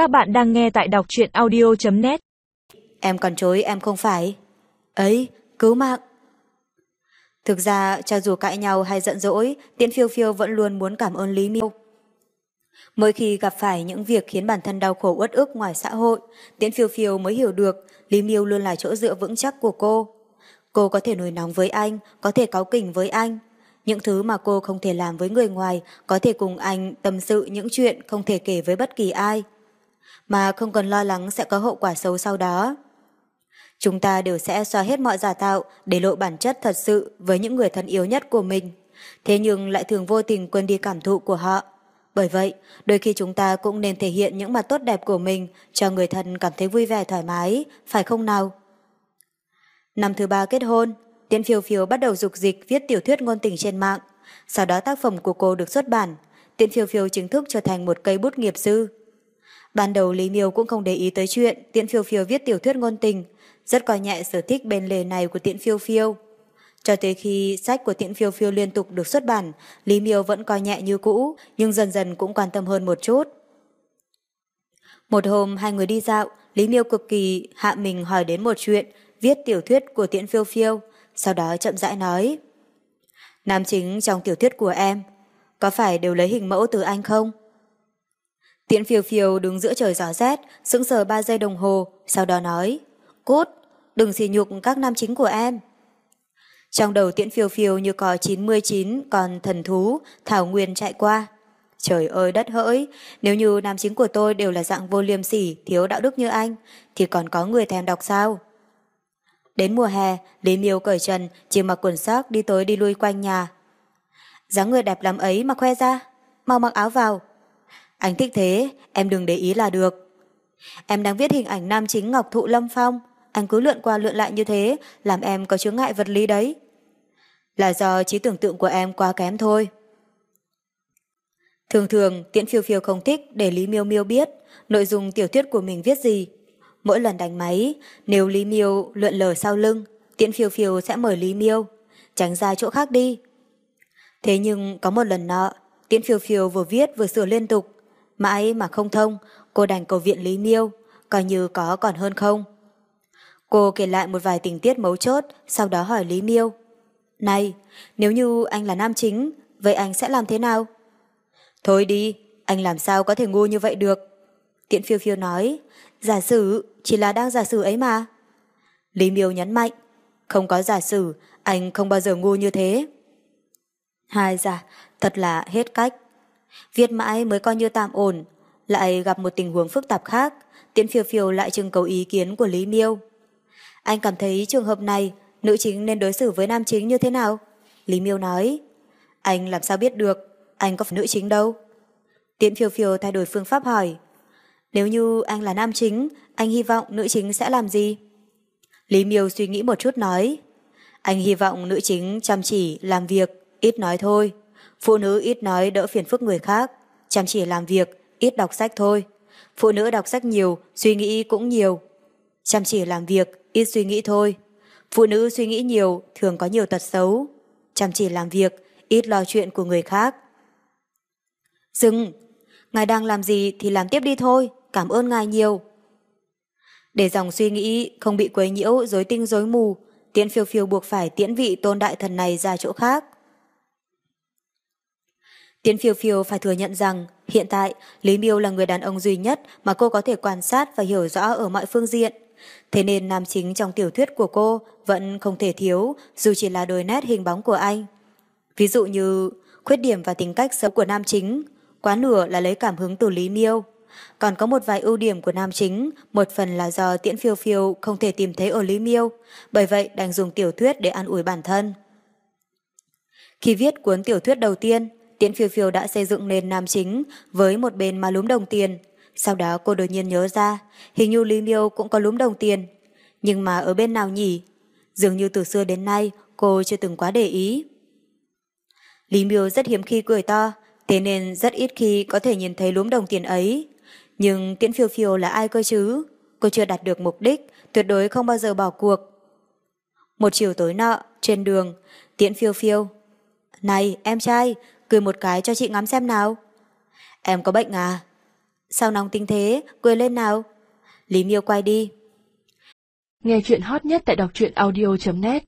Các bạn đang nghe tại đọc truyện audio.net Em còn chối em không phải. Ấy, cứu mạng. Thực ra, cho dù cãi nhau hay giận dỗi, Tiễn Phiêu Phiêu vẫn luôn muốn cảm ơn Lý Miêu. Mỗi khi gặp phải những việc khiến bản thân đau khổ uất ức ngoài xã hội, Tiễn Phiêu Phiêu mới hiểu được Lý Miêu luôn là chỗ dựa vững chắc của cô. Cô có thể nổi nóng với anh, có thể cáu kỉnh với anh. Những thứ mà cô không thể làm với người ngoài, có thể cùng anh tâm sự những chuyện không thể kể với bất kỳ ai. Mà không cần lo lắng sẽ có hậu quả xấu sau đó. Chúng ta đều sẽ xóa hết mọi giả tạo để lộ bản chất thật sự với những người thân yếu nhất của mình. Thế nhưng lại thường vô tình quên đi cảm thụ của họ. Bởi vậy, đôi khi chúng ta cũng nên thể hiện những mặt tốt đẹp của mình cho người thân cảm thấy vui vẻ thoải mái, phải không nào? Năm thứ ba kết hôn, Tiễn Phiêu Phiêu bắt đầu dục dịch viết tiểu thuyết ngôn tình trên mạng. Sau đó tác phẩm của cô được xuất bản, Tiễn Phiêu Phiêu chính thức trở thành một cây bút nghiệp sư. Ban đầu Lý Miêu cũng không để ý tới chuyện Tiễn Phiêu Phiêu viết tiểu thuyết ngôn tình, rất coi nhẹ sở thích bên lề này của Tiễn Phiêu Phiêu. Cho tới khi sách của Tiễn Phiêu Phiêu liên tục được xuất bản, Lý Miêu vẫn coi nhẹ như cũ, nhưng dần dần cũng quan tâm hơn một chút. Một hôm hai người đi dạo, Lý Miêu cực kỳ hạ mình hỏi đến một chuyện, viết tiểu thuyết của Tiễn Phiêu Phiêu, sau đó chậm rãi nói. Nam chính trong tiểu thuyết của em, có phải đều lấy hình mẫu từ anh không? Tiễn Phiêu Phiêu đứng giữa trời gió rét, sững sờ 3 giây đồng hồ, sau đó nói, Cút, đừng xì nhục các nam chính của em. Trong đầu tiễn phiêu phiêu như có 99 còn thần thú, thảo nguyên chạy qua. Trời ơi đất hỡi, nếu như nam chính của tôi đều là dạng vô liêm sỉ, thiếu đạo đức như anh, thì còn có người thèm đọc sao? Đến mùa hè, Lý Miêu cởi trần, chỉ mặc quần sóc đi tới đi lui quanh nhà. dáng người đẹp lắm ấy mà khoe ra, mau mặc áo vào. Anh thích thế, em đừng để ý là được. Em đang viết hình ảnh nam chính Ngọc Thụ Lâm Phong, anh cứ lượn qua lượn lại như thế, làm em có chướng ngại vật lý đấy. Là do trí tưởng tượng của em quá kém thôi. Thường thường, Tiễn Phiêu Phiêu không thích để Lý Miêu Miêu biết nội dung tiểu thuyết của mình viết gì. Mỗi lần đánh máy, nếu Lý Miêu lượn lờ sau lưng, Tiễn Phiêu Phiêu sẽ mời Lý Miêu, tránh ra chỗ khác đi. Thế nhưng có một lần nọ, Tiễn Phiêu Phiêu vừa viết vừa sửa liên tục, mãi mà không thông, cô đành cầu viện Lý Miêu, coi như có còn hơn không. Cô kể lại một vài tình tiết mấu chốt, sau đó hỏi Lý Miêu. Này, nếu như anh là nam chính, vậy anh sẽ làm thế nào? Thôi đi, anh làm sao có thể ngu như vậy được? Tiễn phiêu phiêu nói, giả sử, chỉ là đang giả sử ấy mà. Lý Miêu nhấn mạnh, không có giả sử, anh không bao giờ ngu như thế. Hai giả, thật là hết cách. Viết mãi mới coi như tạm ổn, lại gặp một tình huống phức tạp khác, Tiễn phiêu phiêu lại trưng cầu ý kiến của Lý Miêu. Anh cảm thấy trường hợp này, nữ chính nên đối xử với nam chính như thế nào? Lý Miêu nói, anh làm sao biết được, anh có phải nữ chính đâu. Tiễn phiêu phiêu thay đổi phương pháp hỏi, nếu như anh là nam chính, anh hy vọng nữ chính sẽ làm gì? Lý Miêu suy nghĩ một chút nói, anh hy vọng nữ chính chăm chỉ làm việc, ít nói thôi. Phụ nữ ít nói đỡ phiền phức người khác, chăm chỉ làm việc, ít đọc sách thôi. Phụ nữ đọc sách nhiều, suy nghĩ cũng nhiều. Chăm chỉ làm việc, ít suy nghĩ thôi. Phụ nữ suy nghĩ nhiều, thường có nhiều tật xấu. Chăm chỉ làm việc, ít lo chuyện của người khác. Dừng! Ngài đang làm gì thì làm tiếp đi thôi, cảm ơn ngài nhiều. Để dòng suy nghĩ không bị quấy nhiễu, rối tinh rối mù, tiễn phiêu phiêu buộc phải tiễn vị tôn đại thần này ra chỗ khác. Tiễn phiêu phiêu phải thừa nhận rằng hiện tại Lý Miêu là người đàn ông duy nhất mà cô có thể quan sát và hiểu rõ ở mọi phương diện. Thế nên nam chính trong tiểu thuyết của cô vẫn không thể thiếu dù chỉ là đôi nét hình bóng của anh. Ví dụ như khuyết điểm và tính cách xấu của nam chính, quá nửa là lấy cảm hứng từ Lý Miêu. Còn có một vài ưu điểm của nam chính, một phần là do tiễn phiêu phiêu không thể tìm thấy ở Lý Miêu, bởi vậy đành dùng tiểu thuyết để an ủi bản thân. Khi viết cuốn tiểu thuyết đầu tiên, Tiễn phiêu phiêu đã xây dựng nền nam chính với một bên mà lúm đồng tiền. Sau đó cô đột nhiên nhớ ra, hình như Lý Miêu cũng có lúm đồng tiền. Nhưng mà ở bên nào nhỉ? Dường như từ xưa đến nay cô chưa từng quá để ý. Lý Miêu rất hiếm khi cười to, thế nên rất ít khi có thể nhìn thấy lúm đồng tiền ấy. Nhưng Tiễn phiêu phiêu là ai cơ chứ? Cô chưa đạt được mục đích, tuyệt đối không bao giờ bỏ cuộc. Một chiều tối nọ, trên đường, Tiễn phiêu phiêu. Này, em trai, cười một cái cho chị ngắm xem nào. Em có bệnh à? Sao nóng tính thế, cười lên nào. Lý Miêu quay đi. Nghe chuyện hot nhất tại đọc truyện audio.net